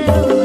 You.